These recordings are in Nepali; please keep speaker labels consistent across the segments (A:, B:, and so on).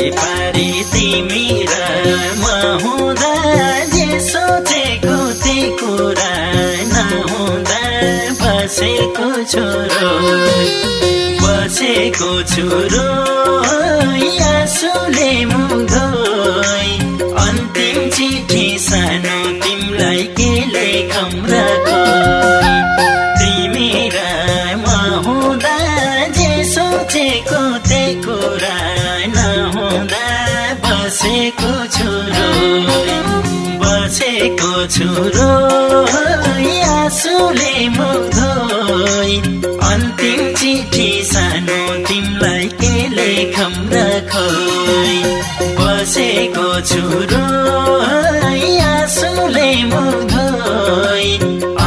A: तिमी र म हुँदा जे सोचेको ती कुरा नहुँदा बसेको छोरो बसेको छोरो आँसुले मुधोइ अन्तिम चिठी सानो तिमीलाई के रको बसेको छोरो बसेको छोरो आँसुले मुधोइ अन्तिम चिठी सानो तिमीलाई के लेखम रखोइ बसेको छोरो आँसुले मुधोइ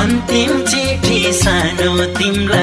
A: अन्तिम चिठी सानो तिमीलाई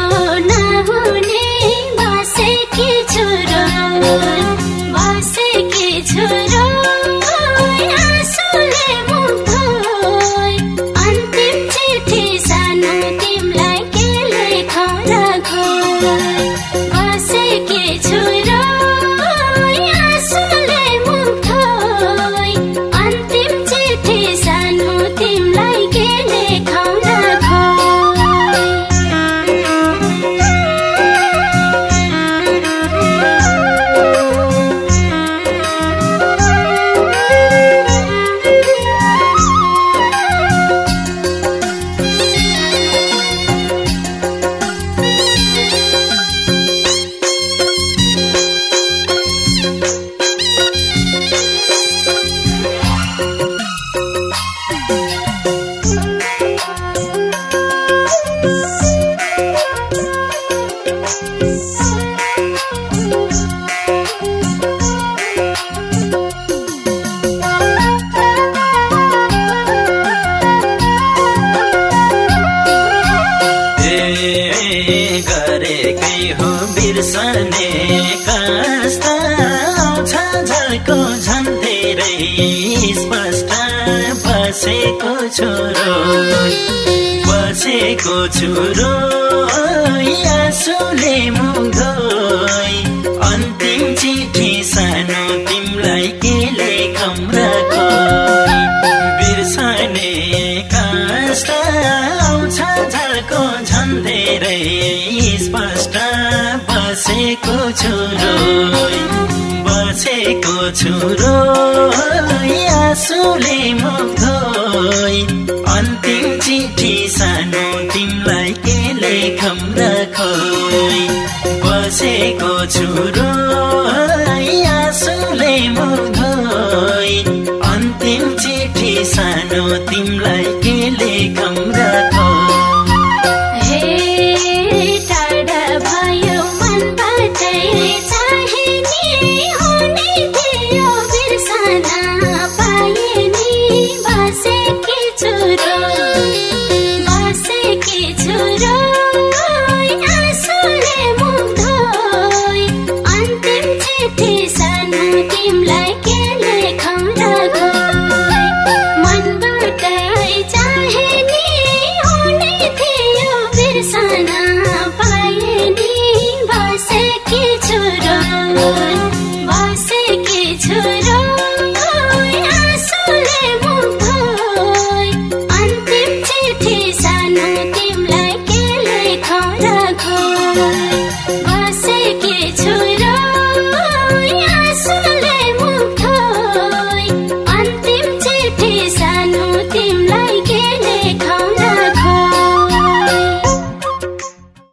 A: कस्ता आउँछ झल्को झन् धेरै स्पष्ट बसेको छोरो। बसेको छोरो आँसुले मुगोइ अन्तिम चिठी सानो तिमीलाई के लेखम बसेको छोरो बसेको छोरो आँसुले मुगोइ अन्तिम चिठी सानो तिमीलाई के लेखम रखोइ बसेको छोरो आँसुले मुगोइ अन्तिम चिठी सानो तिमीलाई